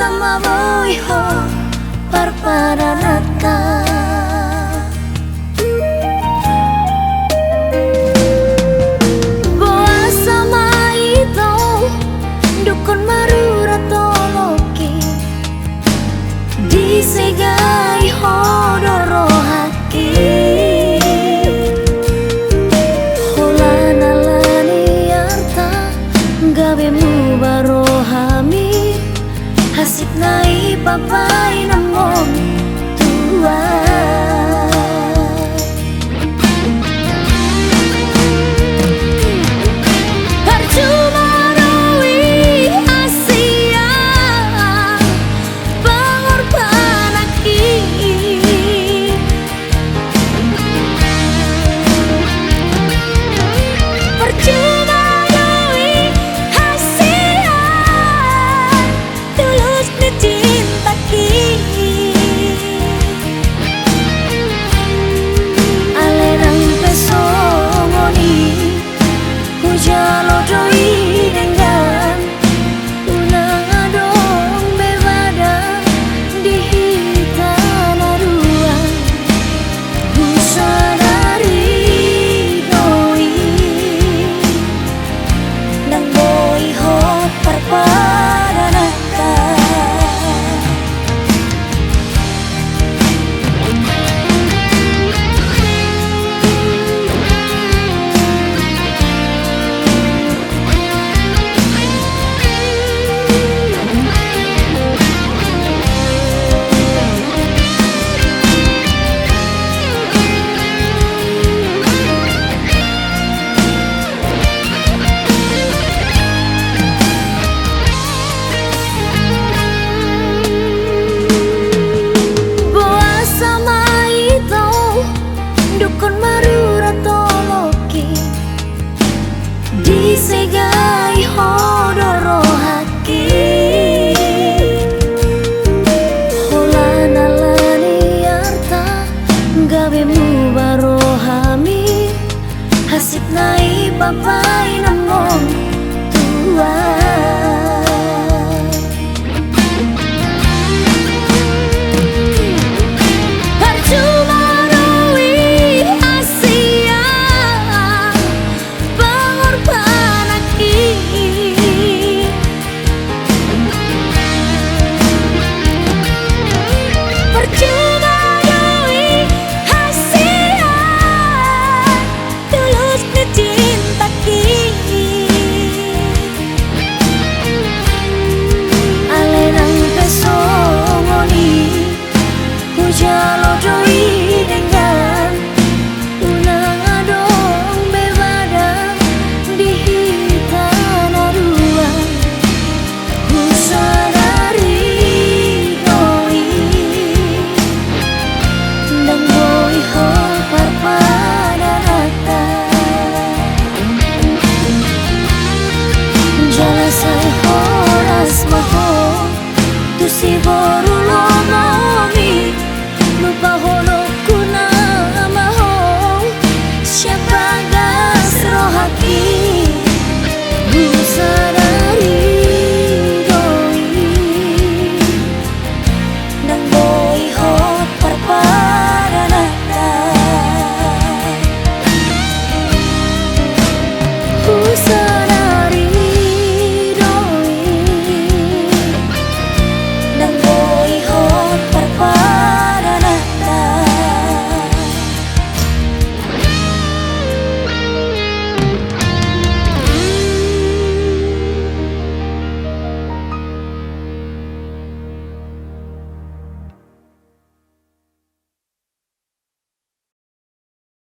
Asam aboy ho parparanaka Bye. na apa 家老中医 so